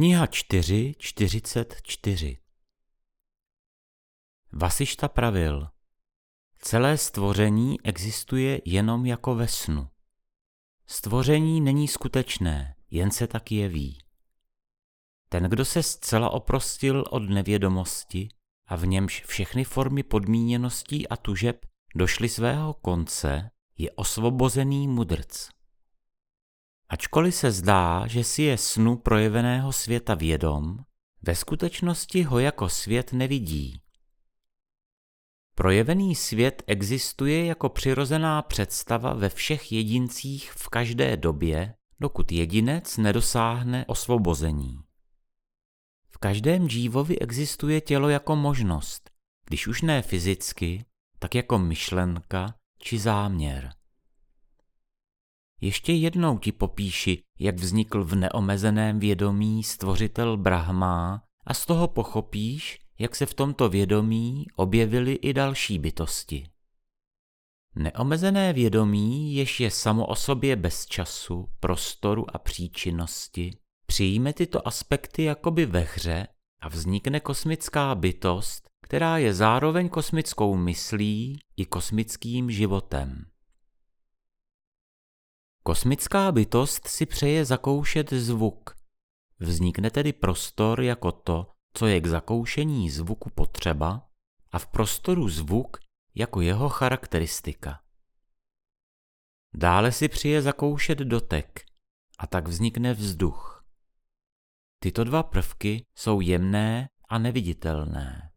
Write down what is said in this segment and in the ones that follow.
Kniha 4.44 Vasišta pravil, celé stvoření existuje jenom jako ve snu. Stvoření není skutečné, jen se tak jeví. Ten, kdo se zcela oprostil od nevědomosti a v němž všechny formy podmíněností a tužeb došly svého konce, je osvobozený mudrc. Ačkoliv se zdá, že si je snu projeveného světa vědom, ve skutečnosti ho jako svět nevidí. Projevený svět existuje jako přirozená představa ve všech jedincích v každé době, dokud jedinec nedosáhne osvobození. V každém džívovi existuje tělo jako možnost, když už ne fyzicky, tak jako myšlenka či záměr. Ještě jednou ti popíši, jak vznikl v neomezeném vědomí stvořitel Brahma a z toho pochopíš, jak se v tomto vědomí objevily i další bytosti. Neomezené vědomí, jež je samo o sobě bez času, prostoru a příčinnosti, přijme tyto aspekty jakoby ve hře a vznikne kosmická bytost, která je zároveň kosmickou myslí i kosmickým životem. Kosmická bytost si přeje zakoušet zvuk. Vznikne tedy prostor jako to, co je k zakoušení zvuku potřeba, a v prostoru zvuk jako jeho charakteristika. Dále si přije zakoušet dotek a tak vznikne vzduch. Tyto dva prvky jsou jemné a neviditelné.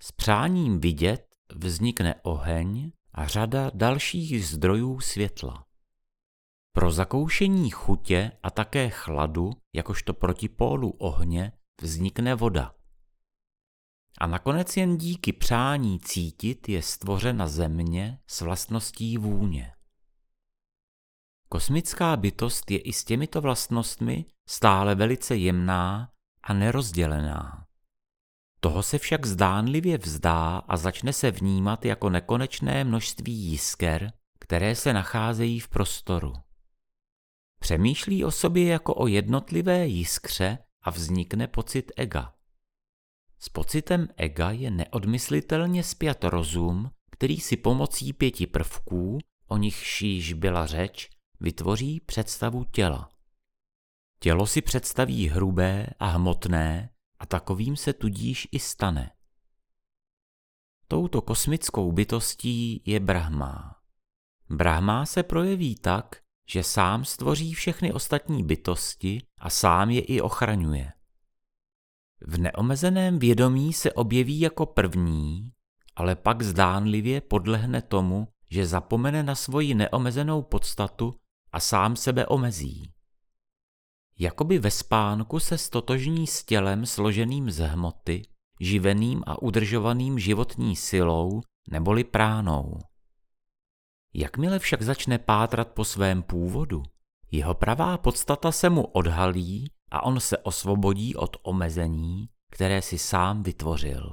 S přáním vidět vznikne oheň a řada dalších zdrojů světla. Pro zakoušení chutě a také chladu, jakožto protipólu ohně, vznikne voda. A nakonec jen díky přání cítit je stvořena země s vlastností vůně. Kosmická bytost je i s těmito vlastnostmi stále velice jemná a nerozdělená. Toho se však zdánlivě vzdá a začne se vnímat jako nekonečné množství jisker, které se nacházejí v prostoru. Přemýšlí o sobě jako o jednotlivé jiskře a vznikne pocit ega. S pocitem ega je neodmyslitelně spjat rozum, který si pomocí pěti prvků, o nich již byla řeč, vytvoří představu těla. Tělo si představí hrubé a hmotné a takovým se tudíž i stane. Touto kosmickou bytostí je Brahma. Brahma se projeví tak, že sám stvoří všechny ostatní bytosti a sám je i ochraňuje. V neomezeném vědomí se objeví jako první, ale pak zdánlivě podlehne tomu, že zapomene na svoji neomezenou podstatu a sám sebe omezí. Jakoby ve spánku se stotožní s tělem složeným z hmoty, živeným a udržovaným životní silou neboli pránou. Jakmile však začne pátrat po svém původu, jeho pravá podstata se mu odhalí a on se osvobodí od omezení, které si sám vytvořil.